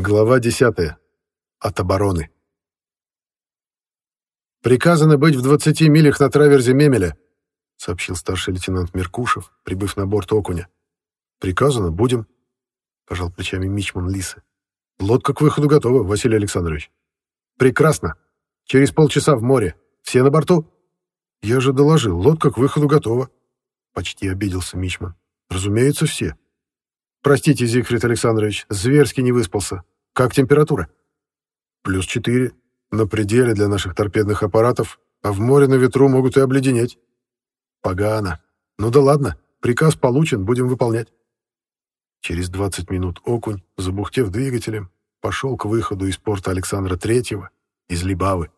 Глава 10. От обороны. «Приказано быть в 20 милях на траверзе Мемеля», — сообщил старший лейтенант Меркушев, прибыв на борт Окуня. «Приказано, будем», — пожал плечами Мичман Лисы. «Лодка к выходу готова, Василий Александрович». «Прекрасно. Через полчаса в море. Все на борту?» «Я же доложил, лодка к выходу готова», — почти обиделся Мичман. «Разумеется, все». «Простите, Зигфрид Александрович, зверски не выспался. Как температура?» «Плюс четыре. На пределе для наших торпедных аппаратов, а в море на ветру могут и обледенеть». «Погано. Ну да ладно, приказ получен, будем выполнять». Через 20 минут окунь, забухтев двигателем, пошел к выходу из порта Александра Третьего, из Либавы.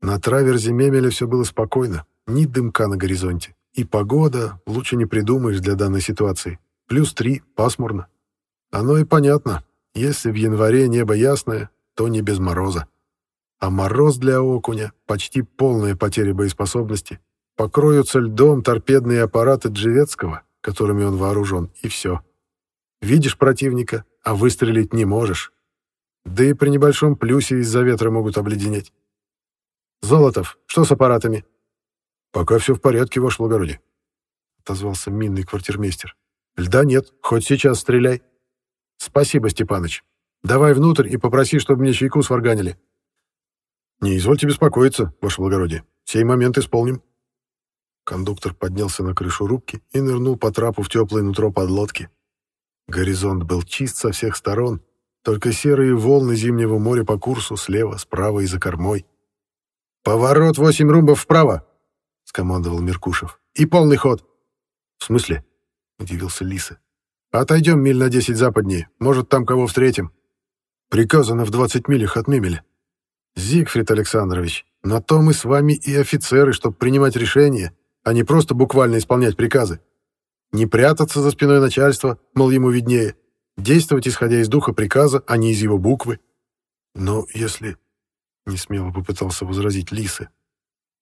На траверзе Мемеля все было спокойно, ни дымка на горизонте. И погода, лучше не придумаешь для данной ситуации. Плюс три, пасмурно. Оно и понятно. Если в январе небо ясное, то не без мороза. А мороз для окуня — почти полная потеря боеспособности. Покроются льдом торпедные аппараты Джевецкого, которыми он вооружен, и все. Видишь противника, а выстрелить не можешь. Да и при небольшом плюсе из-за ветра могут обледенеть. «Золотов, что с аппаратами?» «Пока все в порядке, ваше благородие», — отозвался минный квартирмейстер. Льда нет, хоть сейчас стреляй. Спасибо, Степаныч. Давай внутрь и попроси, чтобы мне чайку сварганили. Не извольте беспокоиться, ваше благородие. Сей момент исполним. Кондуктор поднялся на крышу рубки и нырнул по трапу в теплое нутро подлодки. Горизонт был чист со всех сторон, только серые волны зимнего моря по курсу слева, справа и за кормой. «Поворот восемь румбов вправо!» — скомандовал Меркушев. «И полный ход!» «В смысле?» Удивился Лиса. «Отойдем миль на десять западнее. Может, там кого встретим». «Приказано в двадцать милях от Мемеля». «Зигфрид Александрович, на то мы с вами и офицеры, чтобы принимать решения, а не просто буквально исполнять приказы. Не прятаться за спиной начальства, мол, ему виднее. Действовать, исходя из духа приказа, а не из его буквы». «Но если...» — несмело попытался возразить Лиса.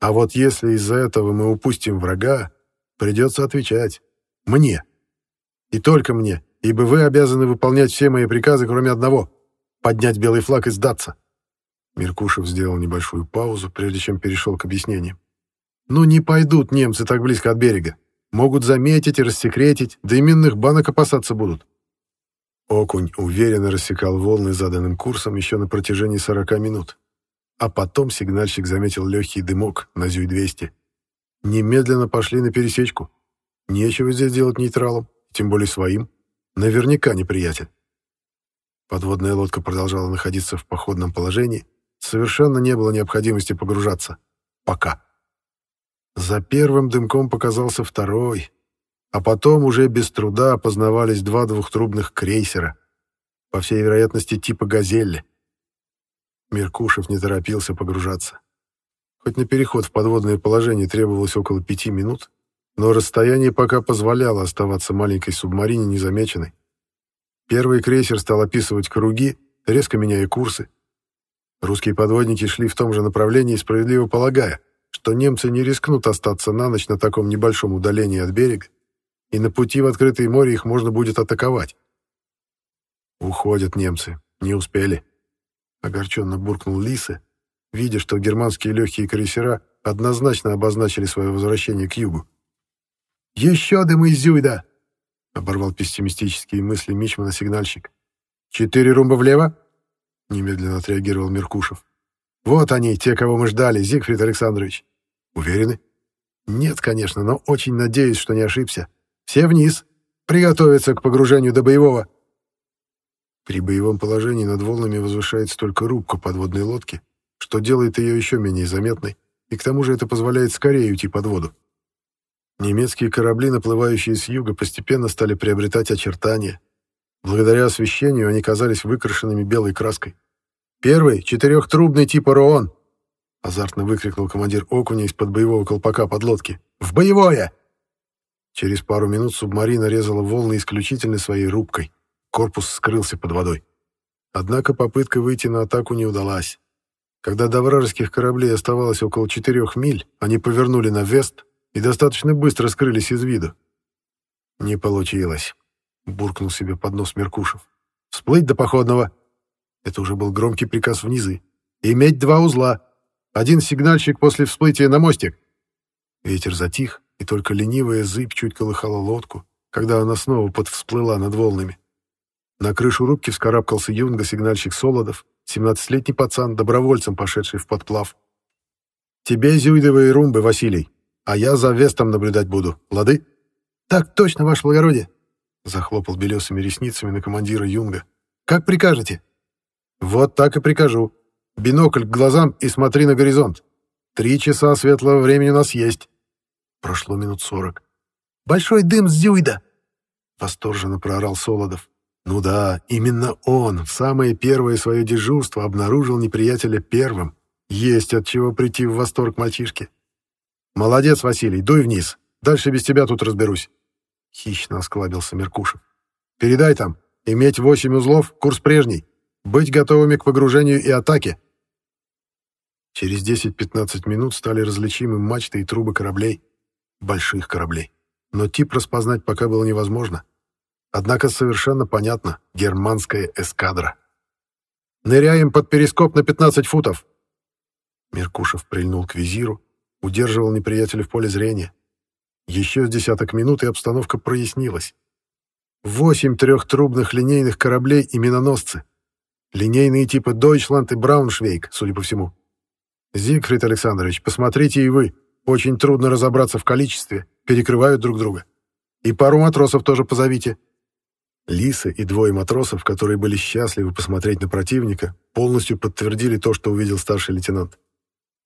«А вот если из-за этого мы упустим врага, придется отвечать. Мне. И только мне, ибо вы обязаны выполнять все мои приказы, кроме одного — поднять белый флаг и сдаться». Меркушев сделал небольшую паузу, прежде чем перешел к объяснениям. «Ну не пойдут немцы так близко от берега. Могут заметить и рассекретить, да именных банок опасаться будут». Окунь уверенно рассекал волны заданным курсом еще на протяжении 40 минут. А потом сигнальщик заметил легкий дымок на Зюй-200. Немедленно пошли на пересечку. Нечего здесь делать нейтралом, тем более своим. Наверняка неприятель. Подводная лодка продолжала находиться в походном положении. Совершенно не было необходимости погружаться. Пока. За первым дымком показался второй, а потом уже без труда опознавались два двухтрубных крейсера, по всей вероятности типа «Газелли». Меркушев не торопился погружаться. Хоть на переход в подводное положение требовалось около пяти минут, но расстояние пока позволяло оставаться маленькой субмарине незамеченной. Первый крейсер стал описывать круги, резко меняя курсы. Русские подводники шли в том же направлении, справедливо полагая, что немцы не рискнут остаться на ночь на таком небольшом удалении от берега, и на пути в открытое море их можно будет атаковать. «Уходят немцы. Не успели», — огорченно буркнул Лисы, видя, что германские легкие крейсера однозначно обозначили свое возвращение к югу. «Еще дым из Зюйда!» — оборвал пессимистические мысли Мичмана сигнальщик. «Четыре румба влево?» — немедленно отреагировал Меркушев. «Вот они, те, кого мы ждали, Зигфрид Александрович. Уверены?» «Нет, конечно, но очень надеюсь, что не ошибся. Все вниз. Приготовиться к погружению до боевого». При боевом положении над волнами возвышается только рубка подводной лодки, что делает ее еще менее заметной, и к тому же это позволяет скорее уйти под воду. Немецкие корабли, наплывающие с юга, постепенно стали приобретать очертания. Благодаря освещению они казались выкрашенными белой краской. «Первый — четырехтрубный типа Роон!» — азартно выкрикнул командир Окуня из-под боевого колпака подлодки. «В боевое!» Через пару минут субмарина резала волны исключительно своей рубкой. Корпус скрылся под водой. Однако попытка выйти на атаку не удалась. Когда до вражеских кораблей оставалось около четырех миль, они повернули на вест, и достаточно быстро скрылись из виду. «Не получилось», — буркнул себе под нос Меркушев. «Всплыть до походного!» Это уже был громкий приказ в низы. «Иметь два узла. Один сигнальщик после всплытия на мостик». Ветер затих, и только ленивая зыбь чуть колыхала лодку, когда она снова подвсплыла над волнами. На крышу рубки вскарабкался юнга-сигнальщик Солодов, 17-летний пацан, добровольцем пошедший в подплав. «Тебе зюйдовые румбы, Василий, а я за Вестом наблюдать буду, лады?» «Так точно, ваше благородие!» Захлопал белесыми ресницами на командира Юнга. «Как прикажете?» «Вот так и прикажу. Бинокль к глазам и смотри на горизонт. Три часа светлого времени у нас есть». Прошло минут сорок. «Большой дым с Зюйда!» Восторженно проорал Солодов. Ну да, именно он в самое первое свое дежурство обнаружил неприятеля первым. Есть от чего прийти в восторг мальчишки. «Молодец, Василий, дуй вниз. Дальше без тебя тут разберусь». Хищно осклабился Меркушев. «Передай там. Иметь восемь узлов, курс прежний. Быть готовыми к погружению и атаке». Через 10-15 минут стали различимы мачты и трубы кораблей. Больших кораблей. Но тип распознать пока было невозможно. Однако совершенно понятно — германская эскадра. «Ныряем под перископ на 15 футов!» Меркушев прильнул к визиру, удерживал неприятеля в поле зрения. Еще с десяток минут, и обстановка прояснилась. Восемь трехтрубных линейных кораблей и миноносцы. Линейные типы «Дойчланд» и «Брауншвейг», судя по всему. Зигфрид Александрович, посмотрите и вы. Очень трудно разобраться в количестве, перекрывают друг друга. И пару матросов тоже позовите. Лиса и двое матросов, которые были счастливы посмотреть на противника, полностью подтвердили то, что увидел старший лейтенант.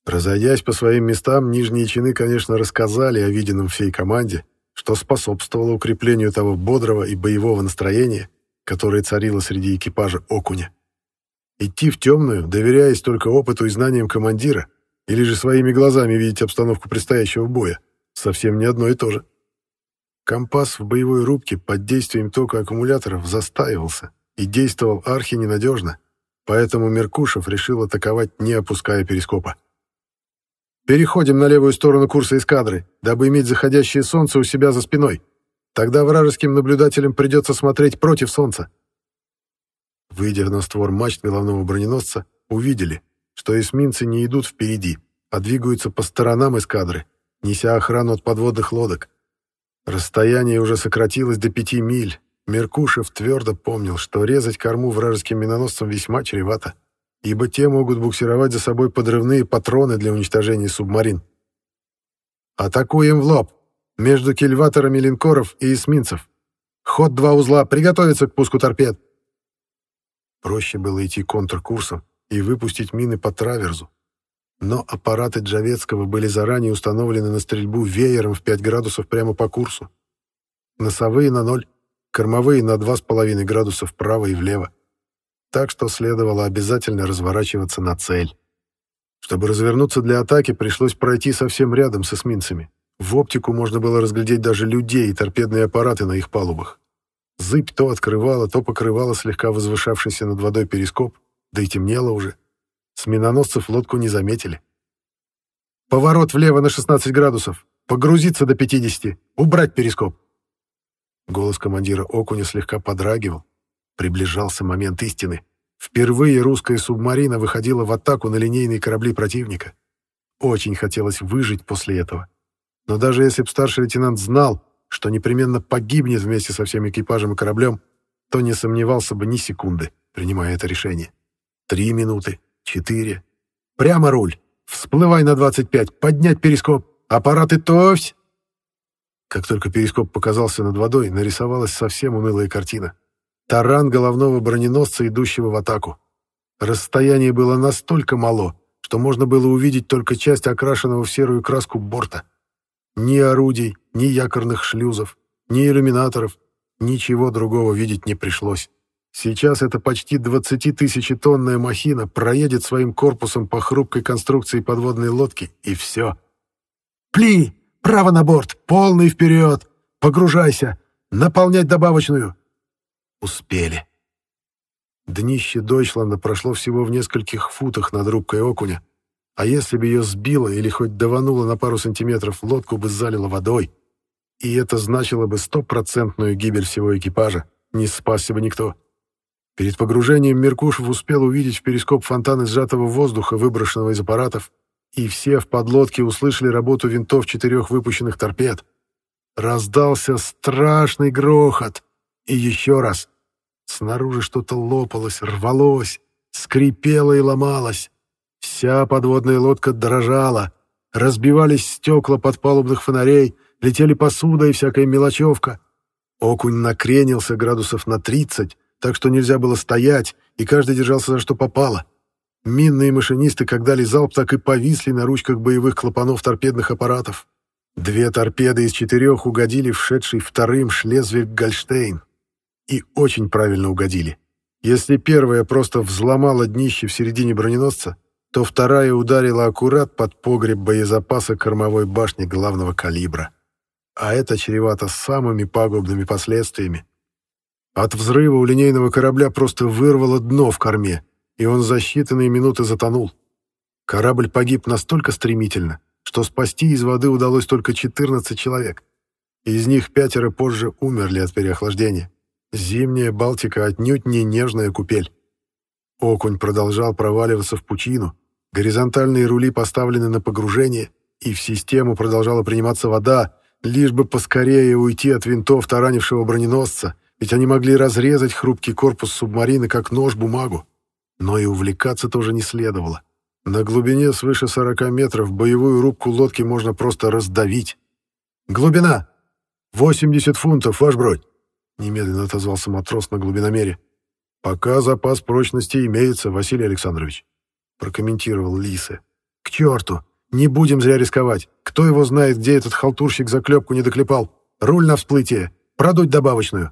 Разойдясь по своим местам, нижние чины, конечно, рассказали о виденном всей команде, что способствовало укреплению того бодрого и боевого настроения, которое царило среди экипажа «Окуня». Идти в темную, доверяясь только опыту и знаниям командира, или же своими глазами видеть обстановку предстоящего боя, совсем не одно и то же. Компас в боевой рубке под действием тока аккумуляторов застаивался и действовал архи ненадежно, поэтому Меркушев решил атаковать, не опуская перископа. «Переходим на левую сторону курса эскадры, дабы иметь заходящее солнце у себя за спиной. Тогда вражеским наблюдателям придется смотреть против солнца». Выйдя на створ мачт головного броненосца, увидели, что эсминцы не идут впереди, а двигаются по сторонам эскадры, неся охрану от подводных лодок. Расстояние уже сократилось до пяти миль. Меркушев твердо помнил, что резать корму вражеским миноносцам весьма чревато, ибо те могут буксировать за собой подрывные патроны для уничтожения субмарин. «Атакуем в лоб! Между кильваторами линкоров и эсминцев! Ход два узла! Приготовиться к пуску торпед!» Проще было идти контркурсом и выпустить мины по траверзу, но аппараты Джавецкого были заранее установлены на стрельбу веером в 5 градусов прямо по курсу. Носовые на ноль, кормовые на 2,5 градуса вправо и влево. Так что следовало обязательно разворачиваться на цель. Чтобы развернуться для атаки, пришлось пройти совсем рядом с эсминцами. В оптику можно было разглядеть даже людей и торпедные аппараты на их палубах. Зыбь то открывала, то покрывала слегка возвышавшийся над водой перископ, да и темнело уже. С миноносцев лодку не заметили. «Поворот влево на 16 градусов. Погрузиться до 50. Убрать перископ». Голос командира Окуня слегка подрагивал. Приближался момент истины. Впервые русская субмарина выходила в атаку на линейные корабли противника. Очень хотелось выжить после этого. Но даже если б старший лейтенант знал, что непременно погибнет вместе со всем экипажем и кораблем, то не сомневался бы ни секунды, принимая это решение. Три минуты, Четыре. Прямо руль. Всплывай на 25. Поднять перископ. Аппараты товсь. Как только перископ показался над водой, нарисовалась совсем унылая картина. Таран головного броненосца, идущего в атаку. Расстояние было настолько мало, что можно было увидеть только часть окрашенного в серую краску борта. Ни орудий, ни якорных шлюзов, ни иллюминаторов, ничего другого видеть не пришлось. Сейчас эта почти 20-тысячетонная махина проедет своим корпусом по хрупкой конструкции подводной лодки, и все. «Пли! Право на борт! Полный вперед! Погружайся! Наполнять добавочную!» Успели. Днище Дойчланда прошло всего в нескольких футах над рубкой окуня, а если бы ее сбило или хоть давануло на пару сантиметров, лодку бы залило водой. И это значило бы стопроцентную гибель всего экипажа, не спасся бы никто. Перед погружением Меркушев успел увидеть в перископ фонтаны сжатого воздуха, выброшенного из аппаратов, и все в подлодке услышали работу винтов четырех выпущенных торпед. Раздался страшный грохот. И еще раз. Снаружи что-то лопалось, рвалось, скрипело и ломалось. Вся подводная лодка дрожала. Разбивались стекла подпалубных фонарей, летели посуда и всякая мелочевка. Окунь накренился градусов на тридцать, так что нельзя было стоять, и каждый держался за что попало. Минные машинисты, как дали залп, так и повисли на ручках боевых клапанов торпедных аппаратов. Две торпеды из четырех угодили в шедший вторым Шлезвиг-Гольштейн. И очень правильно угодили. Если первая просто взломала днище в середине броненосца, то вторая ударила аккурат под погреб боезапаса кормовой башни главного калибра. А это чревато самыми пагубными последствиями. От взрыва у линейного корабля просто вырвало дно в корме, и он за считанные минуты затонул. Корабль погиб настолько стремительно, что спасти из воды удалось только 14 человек. Из них пятеро позже умерли от переохлаждения. Зимняя Балтика отнюдь не нежная купель. Окунь продолжал проваливаться в пучину, горизонтальные рули поставлены на погружение, и в систему продолжала приниматься вода, лишь бы поскорее уйти от винтов таранившего броненосца, ведь они могли разрезать хрупкий корпус субмарины, как нож бумагу. Но и увлекаться тоже не следовало. На глубине свыше 40 метров боевую рубку лодки можно просто раздавить. «Глубина! 80 фунтов, ваш бродь!» Немедленно отозвался матрос на глубиномере. «Пока запас прочности имеется, Василий Александрович», прокомментировал Лиса. «К черту! Не будем зря рисковать. Кто его знает, где этот халтурщик заклепку не доклепал? Руль на всплытие. Продуть добавочную.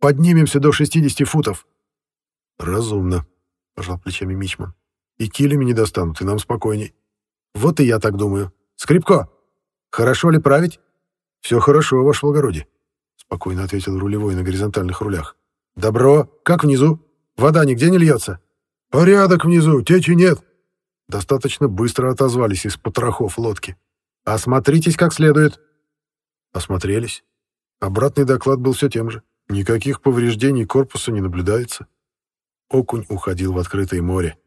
Поднимемся до 60 футов». «Разумно», — пожал плечами Мичман. «И килями не достанут, и нам спокойней». «Вот и я так думаю. Скрипко, хорошо ли править?» «Все хорошо, ваше благородие», — спокойно ответил рулевой на горизонтальных рулях. «Добро. Как внизу? Вода нигде не льется?» «Порядок внизу, течи нет». Достаточно быстро отозвались из потрохов лодки. «Осмотритесь как следует». Осмотрелись. Обратный доклад был все тем же. Никаких повреждений корпуса не наблюдается. Окунь уходил в открытое море.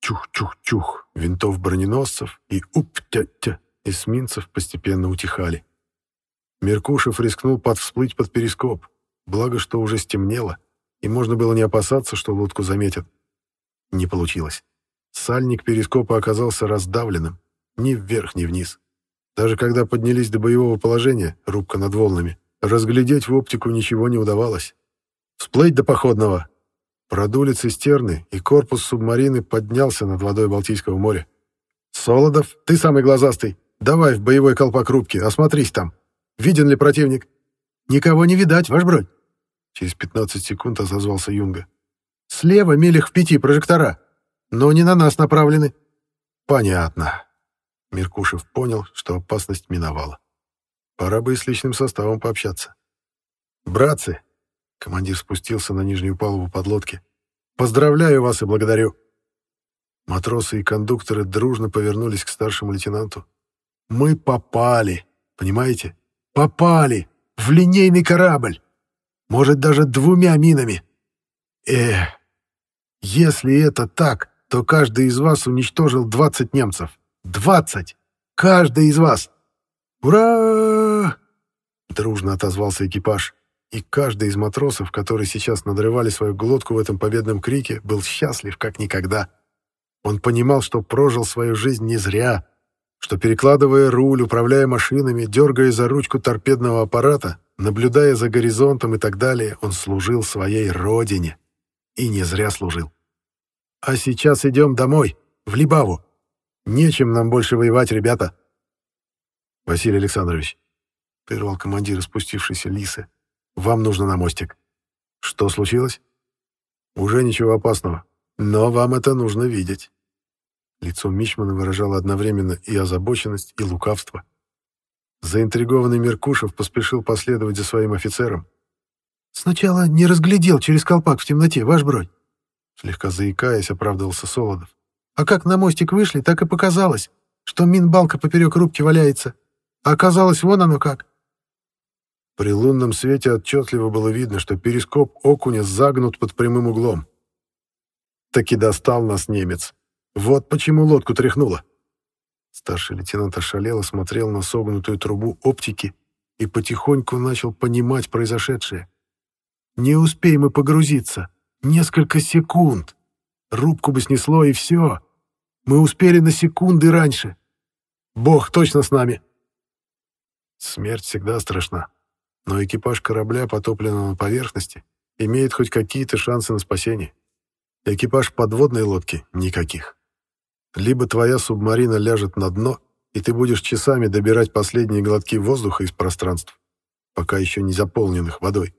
Чух-чух-чух, винтов броненосцев и уп-тя-тя эсминцев постепенно утихали. Меркушев рискнул подвсплыть под перископ, благо что уже стемнело, и можно было не опасаться, что лодку заметят. Не получилось. Сальник перископа оказался раздавленным, ни вверх, ни вниз. Даже когда поднялись до боевого положения, рубка над волнами, Разглядеть в оптику ничего не удавалось. Всплыть до походного. Продули цистерны, и корпус субмарины поднялся над водой Балтийского моря. «Солодов, ты самый глазастый. Давай в боевой колпак рубки, осмотрись там. Виден ли противник?» «Никого не видать, ваш бродь». Через 15 секунд отозвался Юнга. «Слева милях в пяти прожектора, но не на нас направлены». «Понятно». Меркушев понял, что опасность миновала. Пора бы и с личным составом пообщаться. «Братцы!» — командир спустился на нижнюю палубу подлодки. «Поздравляю вас и благодарю!» Матросы и кондукторы дружно повернулись к старшему лейтенанту. «Мы попали! Понимаете? Попали! В линейный корабль! Может, даже двумя минами! Эх! Если это так, то каждый из вас уничтожил 20 немцев. 20! Каждый из вас! «Ура!» — дружно отозвался экипаж, и каждый из матросов, которые сейчас надрывали свою глотку в этом победном крике, был счастлив как никогда. Он понимал, что прожил свою жизнь не зря, что, перекладывая руль, управляя машинами, дергая за ручку торпедного аппарата, наблюдая за горизонтом и так далее, он служил своей родине. И не зря служил. «А сейчас идем домой, в Либаву. Нечем нам больше воевать, ребята». «Василий Александрович», — прервал командир спустившийся Лисы, — «вам нужно на мостик». «Что случилось?» «Уже ничего опасного, но вам это нужно видеть». Лицо Мичмана выражало одновременно и озабоченность, и лукавство. Заинтригованный Меркушев поспешил последовать за своим офицером. «Сначала не разглядел через колпак в темноте, ваш бродь!» Слегка заикаясь, оправдывался Солодов. «А как на мостик вышли, так и показалось, что минбалка поперек рубки валяется. А оказалось, вон оно как. При лунном свете отчетливо было видно, что перископ окуня загнут под прямым углом. Таки достал нас немец. Вот почему лодку тряхнуло. Старший лейтенант ошалело смотрел на согнутую трубу оптики и потихоньку начал понимать произошедшее. «Не успеем мы погрузиться. Несколько секунд. Рубку бы снесло, и все. Мы успели на секунды раньше. Бог точно с нами». Смерть всегда страшна, но экипаж корабля, потопленного на поверхности, имеет хоть какие-то шансы на спасение. Экипаж подводной лодки — никаких. Либо твоя субмарина ляжет на дно, и ты будешь часами добирать последние глотки воздуха из пространств, пока еще не заполненных водой.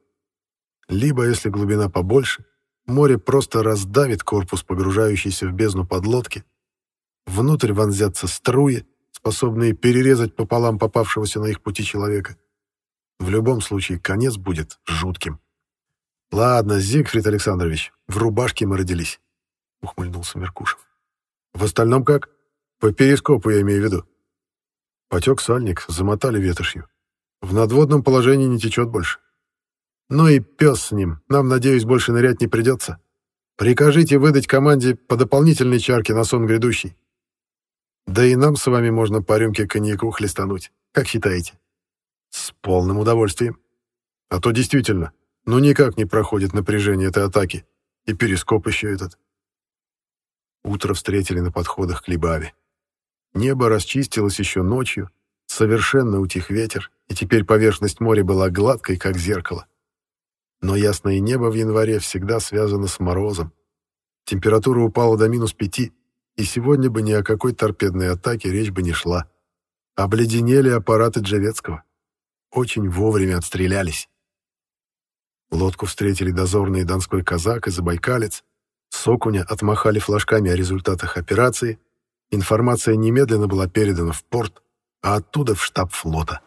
Либо, если глубина побольше, море просто раздавит корпус, погружающийся в бездну подлодки, внутрь вонзятся струи, способные перерезать пополам попавшегося на их пути человека. В любом случае, конец будет жутким. «Ладно, Зигфрид Александрович, в рубашке мы родились», — ухмыльнулся Меркушев. «В остальном как? По перископу я имею в виду». Потек сальник, замотали ветошью. В надводном положении не течет больше. Ну и пес с ним, нам, надеюсь, больше нырять не придется. Прикажите выдать команде по дополнительной чарке на сон грядущий. Да и нам с вами можно по рюмке коньяку хлестануть. Как считаете? С полным удовольствием. А то действительно, ну никак не проходит напряжение этой атаки. И перископ еще этот. Утро встретили на подходах к Либаве. Небо расчистилось еще ночью, совершенно утих ветер, и теперь поверхность моря была гладкой, как зеркало. Но ясное небо в январе всегда связано с морозом. Температура упала до минус пяти, и сегодня бы ни о какой торпедной атаке речь бы не шла. Обледенели аппараты Джавецкого. Очень вовремя отстрелялись. Лодку встретили дозорные Донской казак и забайкалец. Сокуня отмахали флажками о результатах операции. Информация немедленно была передана в порт, а оттуда в штаб флота.